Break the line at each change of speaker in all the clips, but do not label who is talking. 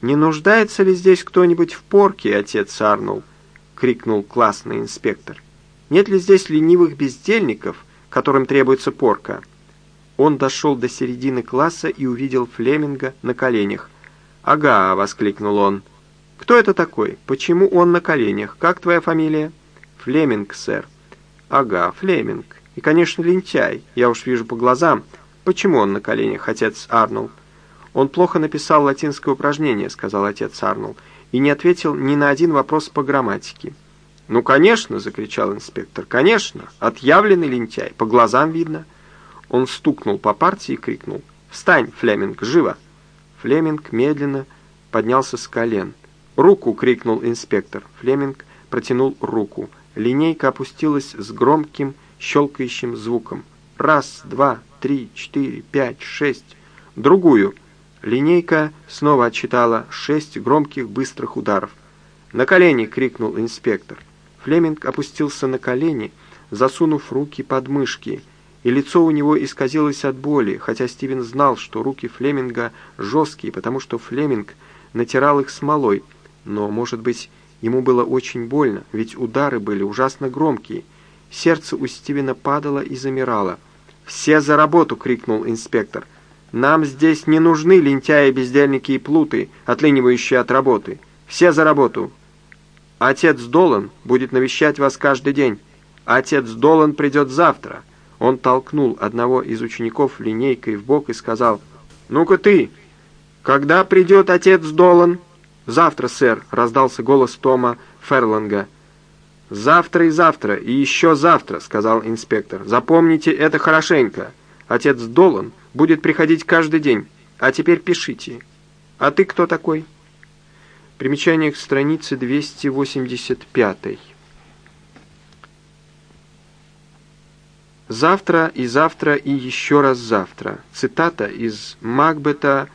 «Не нуждается ли здесь кто-нибудь в порке, отец Арнул?» — крикнул классный инспектор. «Нет ли здесь ленивых бездельников, которым требуется порка?» Он дошел до середины класса и увидел Флеминга на коленях. «Ага!» — воскликнул он. «Кто это такой? Почему он на коленях? Как твоя фамилия?» «Флеминг, сэр». «Ага, Флеминг. И, конечно, лентяй. Я уж вижу по глазам. Почему он на коленях, отец Арнольд?» «Он плохо написал латинское упражнение», — сказал отец Арнольд, и не ответил ни на один вопрос по грамматике. «Ну, конечно!» — закричал инспектор. «Конечно! Отъявленный лентяй. По глазам видно». Он стукнул по партии и крикнул. «Встань, Флеминг, живо!» Флеминг медленно поднялся с колен. «Руку!» — крикнул инспектор. Флеминг протянул руку. Линейка опустилась с громким щелкающим звуком. Раз, два, три, четыре, пять, шесть. Другую. Линейка снова отсчитала шесть громких быстрых ударов. «На колени!» — крикнул инспектор. Флеминг опустился на колени, засунув руки под мышки, и лицо у него исказилось от боли, хотя Стивен знал, что руки Флеминга жесткие, потому что Флеминг натирал их смолой — но, может быть, ему было очень больно, ведь удары были ужасно громкие. Сердце у Стивена падало и замирало. «Все за работу!» — крикнул инспектор. «Нам здесь не нужны лентяи, бездельники и плуты, отлынивающие от работы. Все за работу!» «Отец Долан будет навещать вас каждый день. Отец Долан придет завтра». Он толкнул одного из учеников линейкой в бок и сказал, «Ну-ка ты, когда придет отец Долан?» «Завтра, сэр», — раздался голос Тома Ферланга. «Завтра и завтра, и еще завтра», — сказал инспектор. «Запомните это хорошенько. Отец Долан будет приходить каждый день. А теперь пишите. А ты кто такой?» Примечание к странице 285. «Завтра и завтра и еще раз завтра». Цитата из Макбета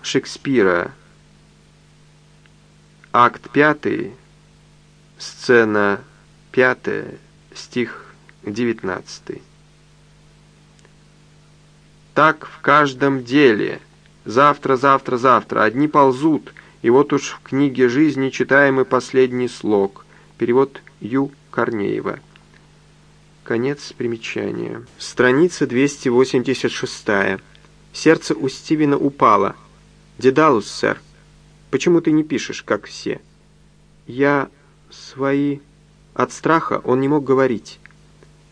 Шекспира Акт пятый, сцена пятая, стих девятнадцатый. Так в каждом деле. Завтра, завтра, завтра. Одни ползут. И вот уж в книге жизни читаем и последний слог. Перевод Ю. Корнеева. Конец примечания. Страница 286. Сердце у Стивена упало. «Дедалус, сэр». Почему ты не пишешь, как все?» «Я... свои...» От страха он не мог говорить.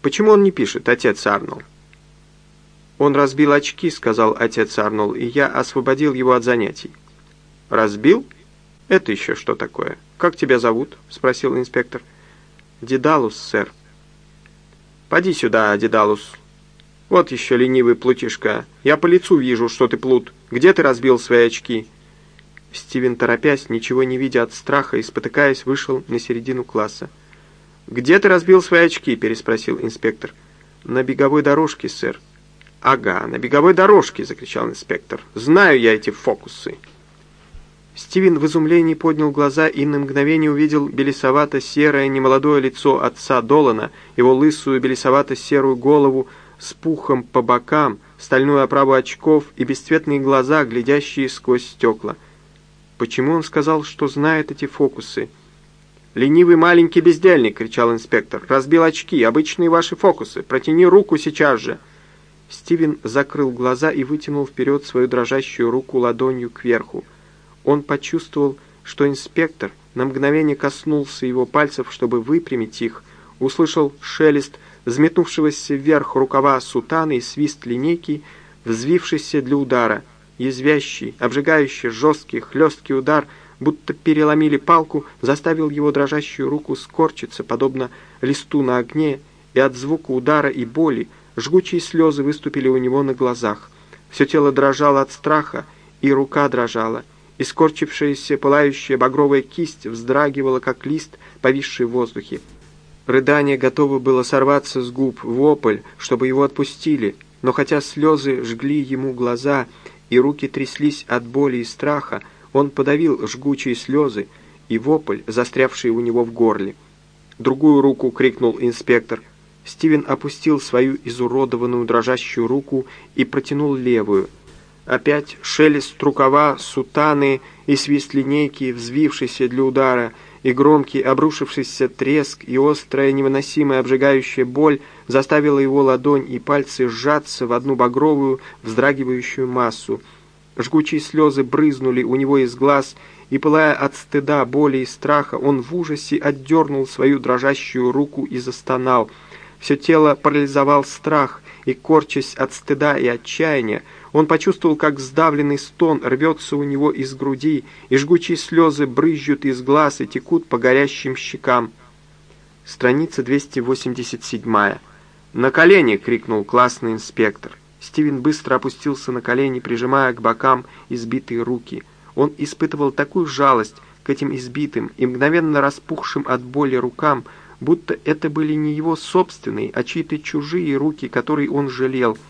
«Почему он не пишет, отец Арнольд?» «Он разбил очки», — сказал отец Арнольд, «и я освободил его от занятий». «Разбил? Это еще что такое? Как тебя зовут?» — спросил инспектор. «Дедалус, сэр». «Поди сюда, Дедалус. Вот еще ленивый плутишка. Я по лицу вижу, что ты плут. Где ты разбил свои очки?» Стивен, торопясь, ничего не видя от страха и спотыкаясь, вышел на середину класса. «Где ты разбил свои очки?» – переспросил инспектор. «На беговой дорожке, сэр». «Ага, на беговой дорожке!» – закричал инспектор. «Знаю я эти фокусы!» Стивен в изумлении поднял глаза и на мгновение увидел белесовато-серое немолодое лицо отца Долана, его лысую белесовато-серую голову с пухом по бокам, стальную оправу очков и бесцветные глаза, глядящие сквозь стекла – Почему он сказал, что знает эти фокусы? «Ленивый маленький бездельник!» — кричал инспектор. «Разбил очки! Обычные ваши фокусы! Протяни руку сейчас же!» Стивен закрыл глаза и вытянул вперед свою дрожащую руку ладонью кверху. Он почувствовал, что инспектор на мгновение коснулся его пальцев, чтобы выпрямить их, услышал шелест взметнувшегося вверх рукава сутаны и свист линейки, взвившийся для удара — Язвящий, обжигающий, жесткий, хлесткий удар, будто переломили палку, заставил его дрожащую руку скорчиться, подобно листу на огне, и от звука удара и боли жгучие слезы выступили у него на глазах. Все тело дрожало от страха, и рука дрожала, и скорчившаяся пылающая багровая кисть вздрагивала, как лист, повисший в воздухе. Рыдание готово было сорваться с губ, вопль, чтобы его отпустили, но хотя слезы жгли ему глаза, и руки тряслись от боли и страха, он подавил жгучие слезы и вопль, застрявший у него в горле. «Другую руку!» — крикнул инспектор. Стивен опустил свою изуродованную дрожащую руку и протянул левую. Опять шелест рукава, сутаны и свист линейки, взвившийся для удара, и громкий обрушившийся треск, и острая невыносимая обжигающая боль заставила его ладонь и пальцы сжаться в одну багровую, вздрагивающую массу. Жгучие слезы брызнули у него из глаз, и, пылая от стыда, боли и страха, он в ужасе отдернул свою дрожащую руку и застонал. Все тело парализовал страх, и, корчась от стыда и отчаяния, он почувствовал, как сдавленный стон рвется у него из груди, и жгучие слезы брызжут из глаз и текут по горящим щекам. Страница 287. «На колени!» — крикнул классный инспектор. Стивен быстро опустился на колени, прижимая к бокам избитые руки. Он испытывал такую жалость к этим избитым и мгновенно распухшим от боли рукам, будто это были не его собственные, а чьи-то чужие руки, которые он жалел —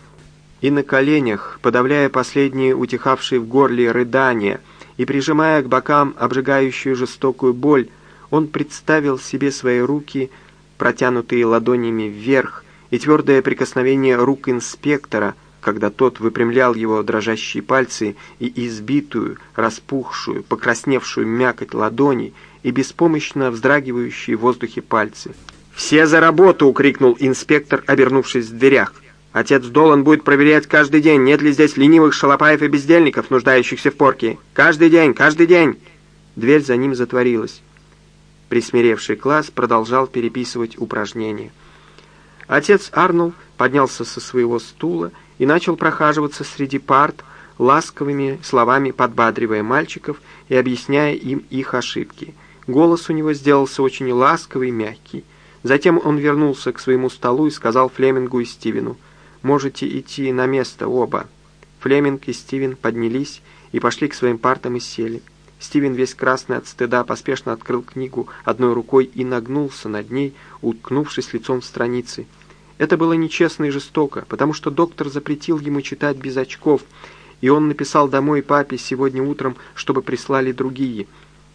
и на коленях, подавляя последние утихавшие в горле рыдания и прижимая к бокам обжигающую жестокую боль, он представил себе свои руки, протянутые ладонями вверх, и твердое прикосновение рук инспектора, когда тот выпрямлял его дрожащие пальцы и избитую, распухшую, покрасневшую мякоть ладони и беспомощно вздрагивающие в воздухе пальцы. «Все за работу!» — крикнул инспектор, обернувшись в дверях. Отец Долан будет проверять каждый день, нет ли здесь ленивых шалопаев и бездельников, нуждающихся в порке. Каждый день, каждый день!» Дверь за ним затворилась. Присмиревший класс продолжал переписывать упражнения. Отец Арнул поднялся со своего стула и начал прохаживаться среди парт, ласковыми словами подбадривая мальчиков и объясняя им их ошибки. Голос у него сделался очень ласковый и мягкий. Затем он вернулся к своему столу и сказал Флемингу и Стивену, Можете идти на место оба». Флеминг и Стивен поднялись и пошли к своим партам и сели. Стивен, весь красный от стыда, поспешно открыл книгу одной рукой и нагнулся над ней, уткнувшись лицом в страницы. Это было нечестно и жестоко, потому что доктор запретил ему читать без очков, и он написал домой папе сегодня утром, чтобы прислали другие.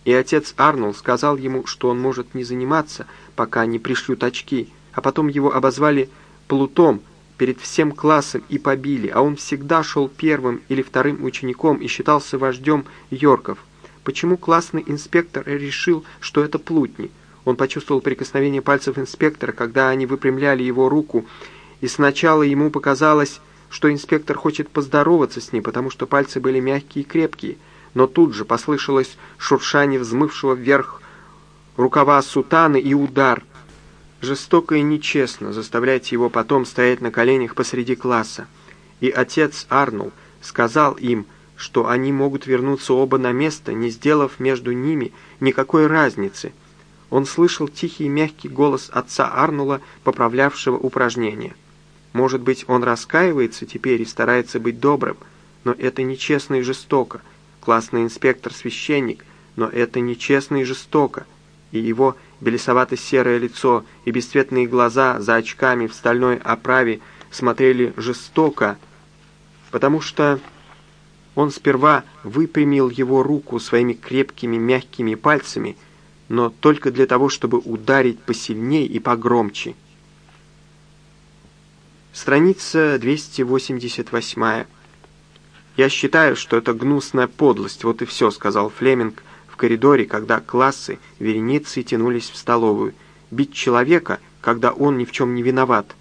И отец Арнольд сказал ему, что он может не заниматься, пока не пришлют очки, а потом его обозвали «плутом», перед всем классом и побили, а он всегда шел первым или вторым учеником и считался вождем Йорков. Почему классный инспектор решил, что это плутни? Он почувствовал прикосновение пальцев инспектора, когда они выпрямляли его руку, и сначала ему показалось, что инспектор хочет поздороваться с ним, потому что пальцы были мягкие и крепкие, но тут же послышалось шуршание взмывшего вверх рукава сутаны и удар – Жестоко и нечестно заставлять его потом стоять на коленях посреди класса. И отец Арнул сказал им, что они могут вернуться оба на место, не сделав между ними никакой разницы. Он слышал тихий мягкий голос отца Арнула, поправлявшего упражнение. Может быть, он раскаивается теперь и старается быть добрым, но это нечестно и жестоко. Классный инспектор-священник, но это нечестно и жестоко. И его белесовато-серое лицо и бесцветные глаза за очками в стальной оправе смотрели жестоко, потому что он сперва выпрямил его руку своими крепкими мягкими пальцами, но только для того, чтобы ударить посильнее и погромче. Страница 288. «Я считаю, что это гнусная подлость, вот и все», — сказал Флеминг, — в коридоре, когда классы вереницы тянулись в столовую, бить человека, когда он ни в чем не виноват.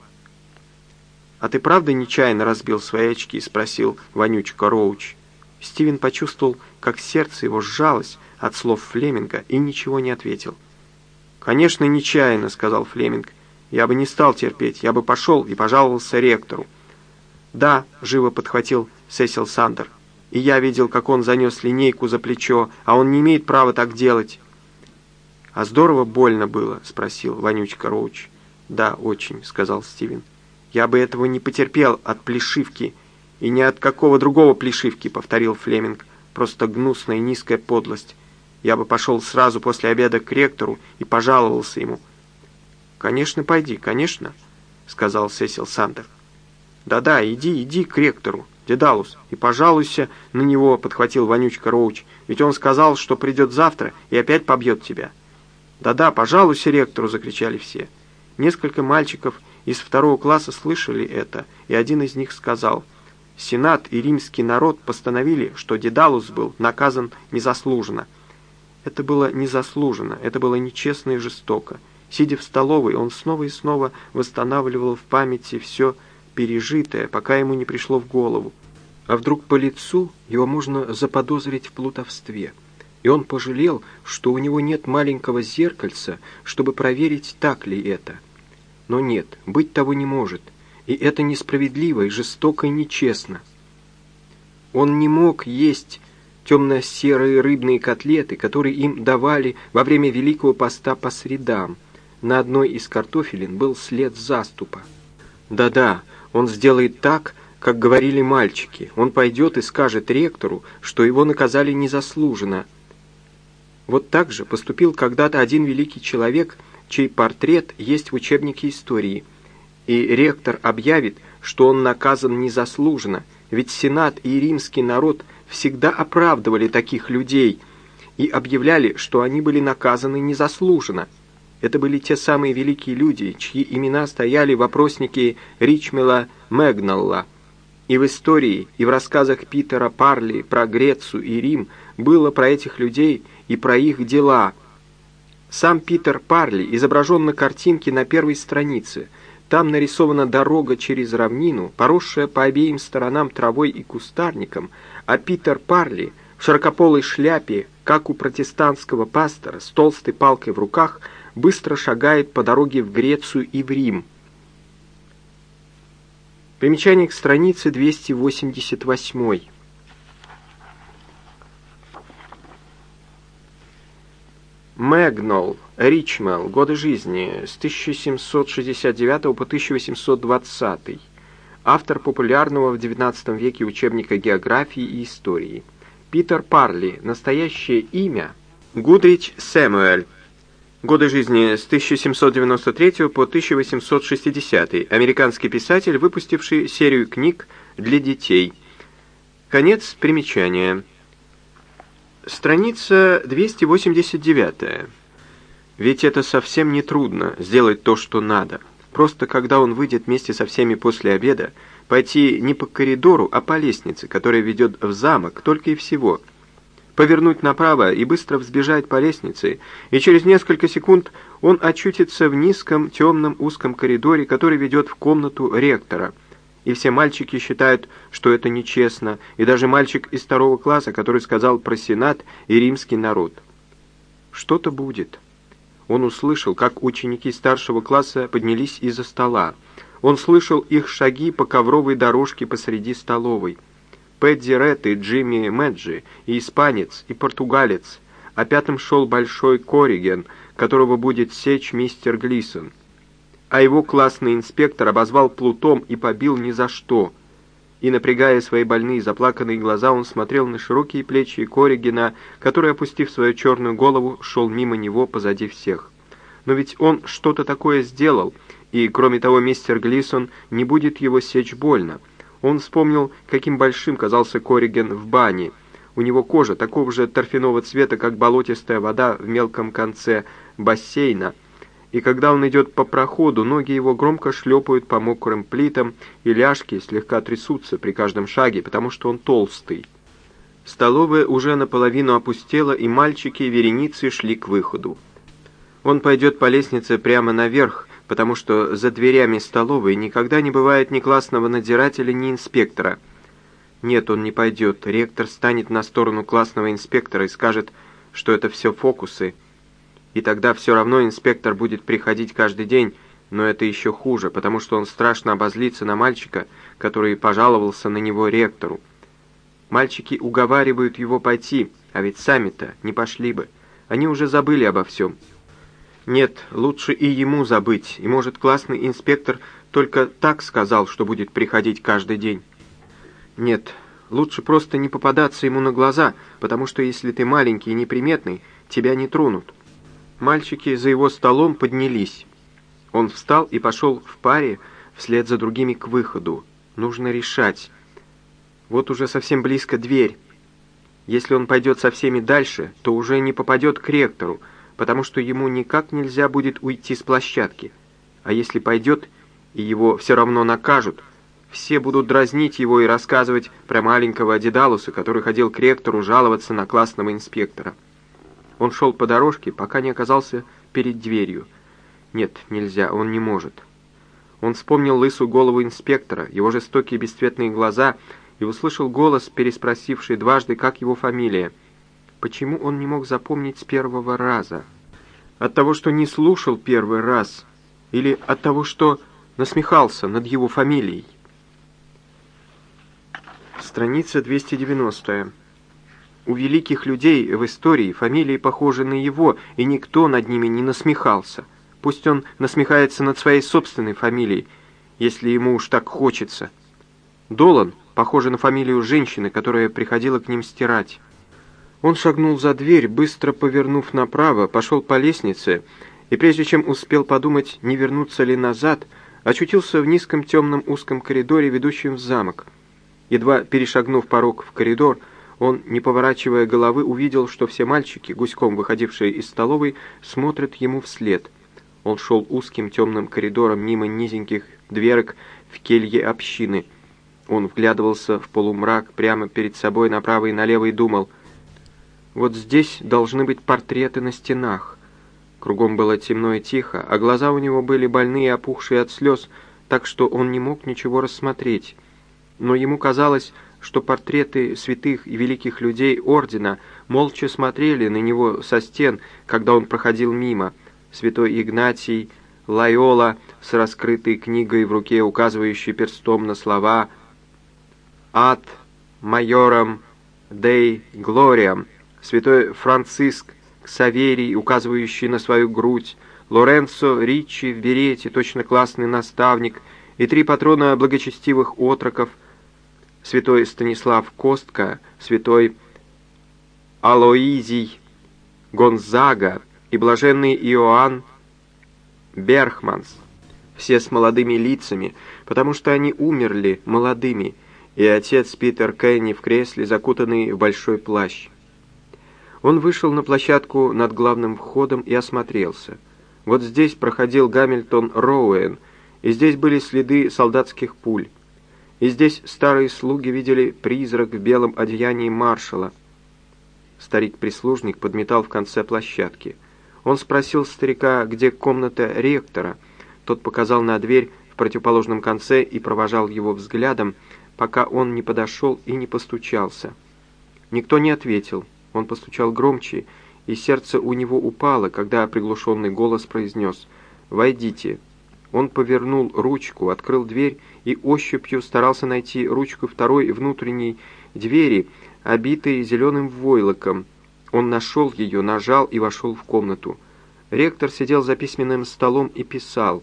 «А ты правда нечаянно разбил свои очки?» — спросил вонючка Роуч. Стивен почувствовал, как сердце его сжалось от слов Флеминга и ничего не ответил. «Конечно, нечаянно», — сказал Флеминг. «Я бы не стал терпеть, я бы пошел и пожаловался ректору». «Да», — живо подхватил Сесил Сандер и я видел, как он занес линейку за плечо, а он не имеет права так делать». «А здорово больно было?» — спросил Вонючка Роуч. «Да, очень», — сказал Стивен. «Я бы этого не потерпел от плешивки, и ни от какого другого плешивки», — повторил Флеминг. «Просто гнусная низкая подлость. Я бы пошел сразу после обеда к ректору и пожаловался ему». «Конечно, пойди, конечно», — сказал Сесил Сандер. «Да-да, иди, иди к ректору. Дедалус, и пожалуйся на него, подхватил вонючка Роуч, ведь он сказал, что придет завтра и опять побьет тебя. Да-да, пожалуйся ректору, закричали все. Несколько мальчиков из второго класса слышали это, и один из них сказал, Сенат и римский народ постановили, что Дедалус был наказан незаслуженно. Это было незаслуженно, это было нечестно и жестоко. Сидя в столовой, он снова и снова восстанавливал в памяти все пережитое, пока ему не пришло в голову. А вдруг по лицу его можно заподозрить в плутовстве? И он пожалел, что у него нет маленького зеркальца, чтобы проверить, так ли это. Но нет, быть того не может. И это несправедливо и жестоко и нечестно. Он не мог есть темно-серые рыбные котлеты, которые им давали во время Великого Поста по средам. На одной из картофелин был след заступа. Да-да, он сделает так, как говорили мальчики. Он пойдет и скажет ректору, что его наказали незаслуженно. Вот так же поступил когда-то один великий человек, чей портрет есть в учебнике истории – и ректор объявит, что он наказан незаслуженно, ведь Сенат и римский народ всегда оправдывали таких людей и объявляли, что они были наказаны незаслуженно. Это были те самые великие люди, чьи имена стояли в опроснике Ричмела Мэгналла. И в истории, и в рассказах Питера Парли про Грецию и Рим было про этих людей и про их дела. Сам Питер Парли изображен на картинке на первой странице – там нарисована дорога через равнину, поросшая по обеим сторонам травой и кустарником, а Питер Парли в широкополой шляпе, как у протестантского пастора, с толстой палкой в руках, быстро шагает по дороге в Грецию и в Рим. Примечание к странице 288. Мэгнол, Ричмел, годы жизни с 1769 по 1820. Автор популярного в XIX веке учебника географии и истории. Питер Парли, настоящее имя Гудрич Сэмуэль. Годы жизни с 1793 по 1860. Американский писатель, выпустивший серию книг для детей. Конец примечания. Страница 289. Ведь это совсем не трудно сделать то, что надо. Просто когда он выйдет вместе со всеми после обеда, пойти не по коридору, а по лестнице, которая ведет в замок, только и всего. Повернуть направо и быстро взбежать по лестнице, и через несколько секунд он очутится в низком, темном, узком коридоре, который ведет в комнату ректора – и все мальчики считают, что это нечестно, и даже мальчик из второго класса, который сказал про Сенат и римский народ. Что-то будет. Он услышал, как ученики старшего класса поднялись из-за стола. Он слышал их шаги по ковровой дорожке посреди столовой. Пэдди Ретт и Джимми Мэджи, и испанец, и португалец, а пятым шел большой Кориген, которого будет сечь мистер Глисон а его классный инспектор обозвал плутом и побил ни за что. И, напрягая свои больные заплаканные глаза, он смотрел на широкие плечи Коригина, который, опустив свою черную голову, шел мимо него позади всех. Но ведь он что-то такое сделал, и, кроме того, мистер Глисон не будет его сечь больно. Он вспомнил, каким большим казался Кориген в бане. У него кожа такого же торфяного цвета, как болотистая вода в мелком конце бассейна, и когда он идет по проходу, ноги его громко шлепают по мокрым плитам, и ляжки слегка трясутся при каждом шаге, потому что он толстый. Столовая уже наполовину опустела, и мальчики вереницы шли к выходу. Он пойдет по лестнице прямо наверх, потому что за дверями столовой никогда не бывает ни классного надзирателя, ни инспектора. Нет, он не пойдет. Ректор станет на сторону классного инспектора и скажет, что это все фокусы, и тогда все равно инспектор будет приходить каждый день, но это еще хуже, потому что он страшно обозлится на мальчика, который пожаловался на него ректору. Мальчики уговаривают его пойти, а ведь сами-то не пошли бы. Они уже забыли обо всем. Нет, лучше и ему забыть, и может классный инспектор только так сказал, что будет приходить каждый день. Нет, лучше просто не попадаться ему на глаза, потому что если ты маленький и неприметный, тебя не тронут. Мальчики за его столом поднялись. Он встал и пошел в паре вслед за другими к выходу. Нужно решать. Вот уже совсем близко дверь. Если он пойдет со всеми дальше, то уже не попадет к ректору, потому что ему никак нельзя будет уйти с площадки. А если пойдет, и его все равно накажут, все будут дразнить его и рассказывать про маленького Дедалуса, который ходил к ректору жаловаться на классного инспектора. Он шел по дорожке, пока не оказался перед дверью. Нет, нельзя, он не может. Он вспомнил лысую голову инспектора, его жестокие бесцветные глаза и услышал голос, переспросивший дважды, как его фамилия. Почему он не мог запомнить с первого раза? От того, что не слушал первый раз, или от того, что насмехался над его фамилией? Страница 290. У великих людей в истории фамилии похожи на его, и никто над ними не насмехался. Пусть он насмехается над своей собственной фамилией, если ему уж так хочется. Долан похоже на фамилию женщины, которая приходила к ним стирать. Он шагнул за дверь, быстро повернув направо, пошел по лестнице, и прежде чем успел подумать, не вернуться ли назад, очутился в низком темном узком коридоре, ведущем в замок. Едва перешагнув порог в коридор, он, не поворачивая головы, увидел, что все мальчики, гуськом выходившие из столовой, смотрят ему вслед. Он шел узким темным коридором мимо низеньких дверок в келье общины. Он вглядывался в полумрак прямо перед собой направо и налево и думал, «Вот здесь должны быть портреты на стенах». Кругом было темно и тихо, а глаза у него были больные и опухшие от слез, так что он не мог ничего рассмотреть. Но ему казалось, что портреты святых и великих людей Ордена молча смотрели на него со стен, когда он проходил мимо. Святой Игнатий, Лайола с раскрытой книгой в руке, указывающей перстом на слова «Ад майором Дей Глориам», святой Франциск Ксаверий, указывающий на свою грудь, Лоренцо Ричи в берете, точно классный наставник, и три патрона благочестивых отроков – святой Станислав Костка, святой Алоизий Гонзага и блаженный Иоанн Берхманс, все с молодыми лицами, потому что они умерли молодыми, и отец Питер Кенни в кресле, закутанный в большой плащ. Он вышел на площадку над главным входом и осмотрелся. Вот здесь проходил Гамильтон Роуэн, и здесь были следы солдатских пуль и здесь старые слуги видели призрак в белом одеянии маршала. Старик-прислужник подметал в конце площадки. Он спросил старика, где комната ректора. Тот показал на дверь в противоположном конце и провожал его взглядом, пока он не подошел и не постучался. Никто не ответил. Он постучал громче, и сердце у него упало, когда приглушенный голос произнес «Войдите». Он повернул ручку, открыл дверь и ощупью старался найти ручку второй внутренней двери, обитой зеленым войлоком. Он нашел ее, нажал и вошел в комнату. Ректор сидел за письменным столом и писал.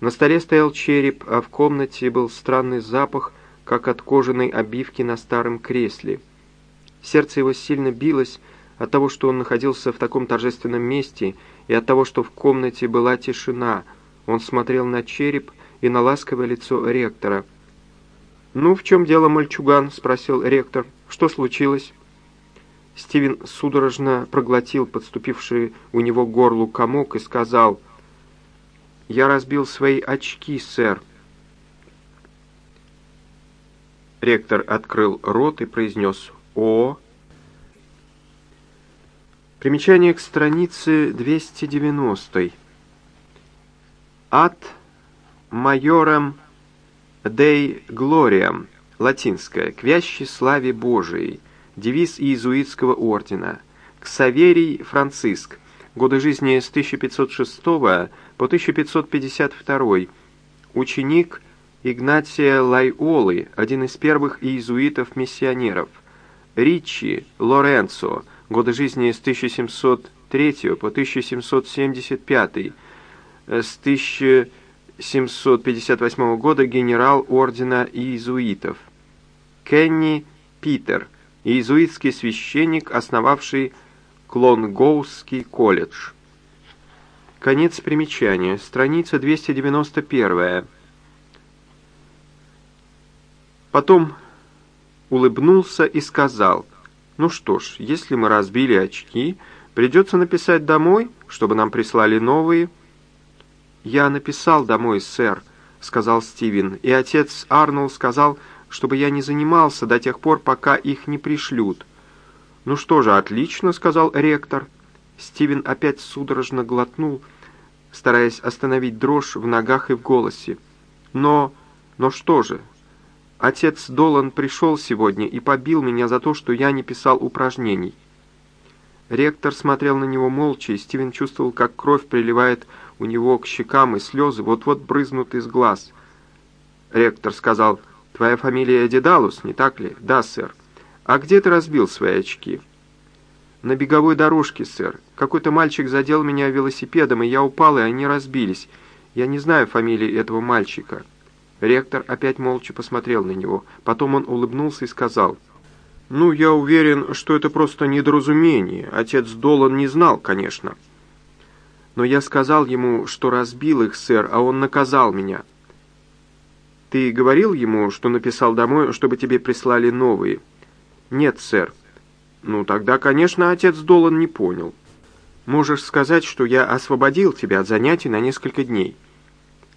На столе стоял череп, а в комнате был странный запах, как от кожаной обивки на старом кресле. Сердце его сильно билось от того, что он находился в таком торжественном месте, и от того, что в комнате была тишина — он смотрел на череп и на ласковое лицо ректора. «Ну, в чем дело, мальчуган?» — спросил ректор. «Что случилось?» Стивен судорожно проглотил подступивший у него горлу комок и сказал, «Я разбил свои очки, сэр». Ректор открыл рот и произнес «О». Примечание к странице 290 Ad майором Dei Gloriam, латинское, к вящей славе Божией, девиз иезуитского ордена, Ксаверий Франциск, годы жизни с 1506 по 1552, ученик Игнатия Лайолы, один из первых иезуитов-миссионеров, Ричи Лоренцо, годы жизни с 1703 по 1775, с 1758 года генерал ордена иезуитов. Кенни Питер, иезуитский священник, основавший Клонгоусский колледж. Конец примечания. Страница 291. Потом улыбнулся и сказал, «Ну что ж, если мы разбили очки, придется написать домой, чтобы нам прислали новые». «Я написал домой, сэр», — сказал Стивен, — «и отец Арнольд сказал, чтобы я не занимался до тех пор, пока их не пришлют». «Ну что же, отлично», — сказал ректор. Стивен опять судорожно глотнул, стараясь остановить дрожь в ногах и в голосе. «Но... но что же? Отец Долан пришел сегодня и побил меня за то, что я не писал упражнений». Ректор смотрел на него молча, и Стивен чувствовал, как кровь приливает у него к щекам, и слезы вот-вот брызнут из глаз. Ректор сказал, «Твоя фамилия Дедалус, не так ли?» «Да, сэр». «А где ты разбил свои очки?» «На беговой дорожке, сэр. Какой-то мальчик задел меня велосипедом, и я упал, и они разбились. Я не знаю фамилии этого мальчика». Ректор опять молча посмотрел на него. Потом он улыбнулся и сказал, «Ну, я уверен, что это просто недоразумение. Отец Долан не знал, конечно. Но я сказал ему, что разбил их, сэр, а он наказал меня». «Ты говорил ему, что написал домой, чтобы тебе прислали новые?» «Нет, сэр». «Ну, тогда, конечно, отец Долан не понял. Можешь сказать, что я освободил тебя от занятий на несколько дней».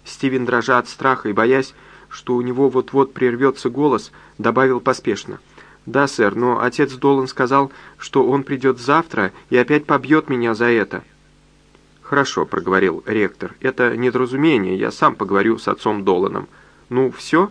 Стивен, дрожа от страха и боясь, что у него вот-вот прервется голос, добавил поспешно – «Да, сэр, но отец Долан сказал, что он придет завтра и опять побьет меня за это». «Хорошо», — проговорил ректор. «Это недоразумение, я сам поговорю с отцом Доланом». «Ну, все?»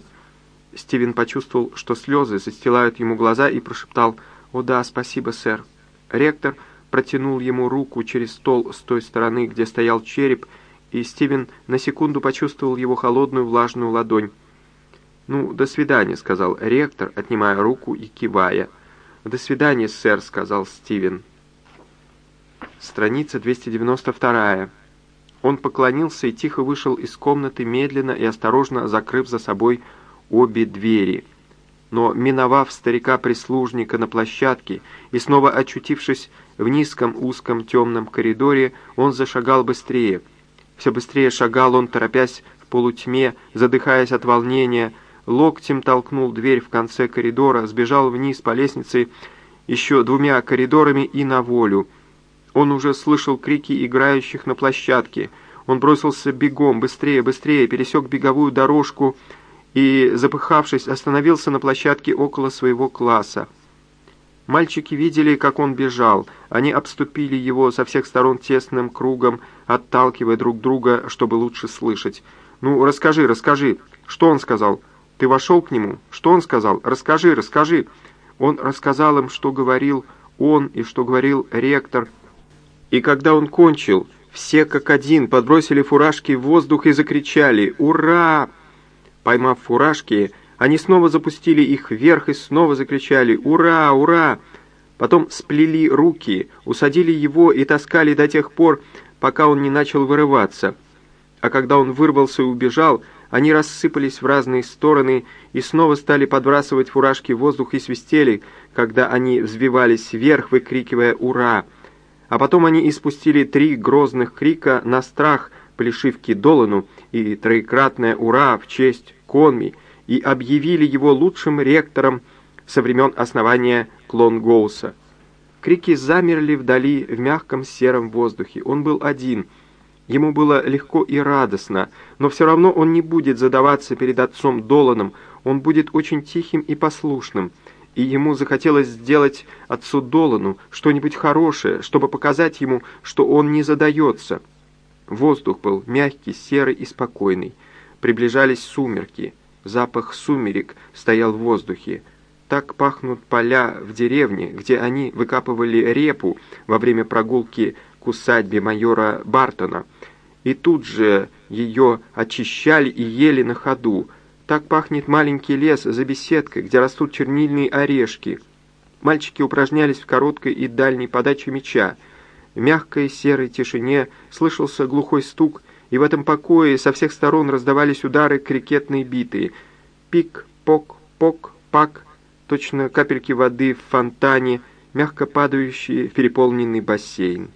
Стивен почувствовал, что слезы застилают ему глаза и прошептал «О да, спасибо, сэр». Ректор протянул ему руку через стол с той стороны, где стоял череп, и Стивен на секунду почувствовал его холодную влажную ладонь. «Ну, до свидания», — сказал ректор, отнимая руку и кивая. «До свидания, сэр», — сказал Стивен. Страница 292. Он поклонился и тихо вышел из комнаты, медленно и осторожно закрыв за собой обе двери. Но, миновав старика-прислужника на площадке и снова очутившись в низком узком темном коридоре, он зашагал быстрее. Все быстрее шагал он, торопясь в полутьме, задыхаясь от волнения, локтем толкнул дверь в конце коридора, сбежал вниз по лестнице еще двумя коридорами и на волю. Он уже слышал крики играющих на площадке. Он бросился бегом, быстрее, быстрее, пересек беговую дорожку и, запыхавшись, остановился на площадке около своего класса. Мальчики видели, как он бежал. Они обступили его со всех сторон тесным кругом, отталкивая друг друга, чтобы лучше слышать. «Ну, расскажи, расскажи. Что он сказал?» Ты вошел к нему? Что он сказал? Расскажи, расскажи. Он рассказал им, что говорил он и что говорил ректор. И когда он кончил, все как один подбросили фуражки в воздух и закричали «Ура!». Поймав фуражки, они снова запустили их вверх и снова закричали «Ура! Ура!». Потом сплели руки, усадили его и таскали до тех пор, пока он не начал вырываться. А когда он вырвался и убежал, они рассыпались в разные стороны и снова стали подбрасывать фуражки в воздух и свистели, когда они взвивались вверх, выкрикивая «Ура!». А потом они испустили три грозных крика на страх Плешивки Долану и троекратное «Ура!» в честь Конми и объявили его лучшим ректором со времен основания Клонгоуса. Крики замерли вдали в мягком сером воздухе. Он был один — Ему было легко и радостно, но все равно он не будет задаваться перед отцом Доланом, он будет очень тихим и послушным, и ему захотелось сделать отцу Долану что-нибудь хорошее, чтобы показать ему, что он не задается. Воздух был мягкий, серый и спокойный. Приближались сумерки. Запах сумерек стоял в воздухе. Так пахнут поля в деревне, где они выкапывали репу во время прогулки к усадьбе майора Бартона, и тут же ее очищали и ели на ходу. Так пахнет маленький лес за беседкой, где растут чернильные орешки. Мальчики упражнялись в короткой и дальней подаче мяча. В мягкой серой тишине слышался глухой стук, и в этом покое со всех сторон раздавались удары крикетной биты. Пик, пок, пок, пак, точно капельки воды в фонтане, мягко падающие в переполненный бассейн.